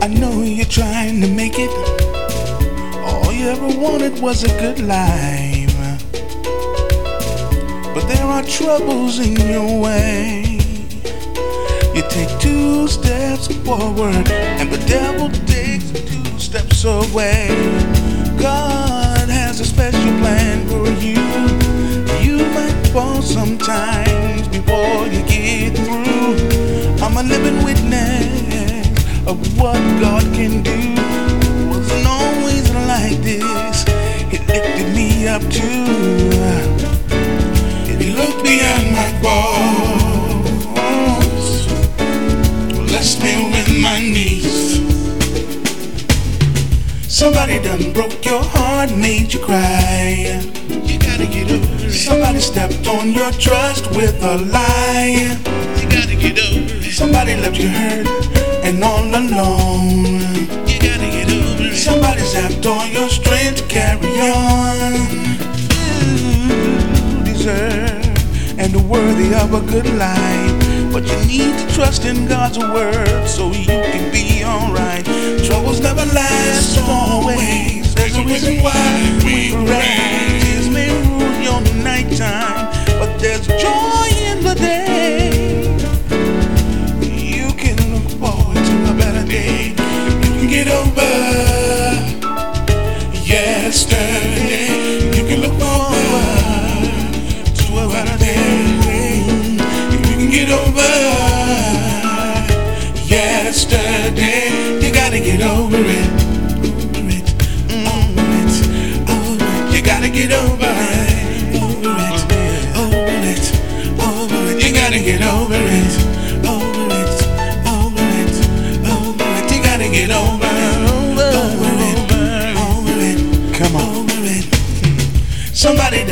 I know you're trying to make it. All you ever wanted was a good life. But there are troubles in your way. You take two steps forward, and the devil takes two steps away. God has a special plan for you. You might fall sometimes before you get through. I'm a living witness of what God can do. Wasn't always like this. He lifted me up too. If you look beyond my faults, bless me with my knees. Somebody done broke your heart, made you cry. You gotta get over it. Somebody stepped on your trust with a lie. You gotta get over it. Somebody left you hurt and all alone. You gotta get over it. Somebody zapped all your strength to carry on. You deserve and are worthy of a good life. But you need to trust in God's word so you can be alright. Troubles never last Can get over yesterday. You can look forward to a better day. You can get over yesterday. You gotta get over it.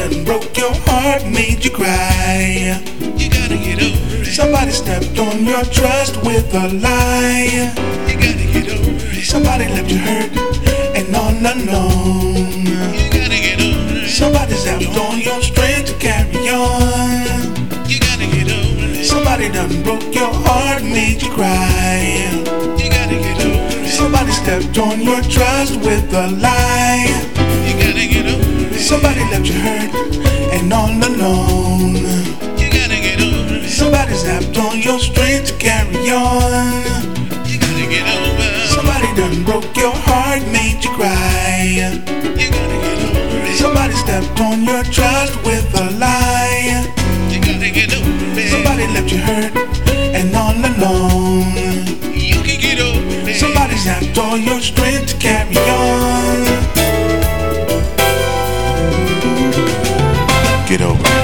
Done broke your heart, made you cry. You gotta get over it. Somebody stepped on your trust with a lie. You gotta get over it. Somebody left you hurt and all alone. You gotta get over it. Somebody zapped on your strength to carry on. You gotta get over it. Somebody done broke your heart, made you cry. You gotta get over it. Somebody stepped on your trust with a lie. Somebody left you hurt and all alone. You gotta get over it. Somebody zapped on your strength to carry on. You gotta get over it. Somebody done broke your heart, made you cry. You gotta get over it. Somebody stepped on your trust with a lie. You gotta get over it. Somebody left you hurt and all alone. You can get over it. Somebody zapped all your strength to carry on. Get over.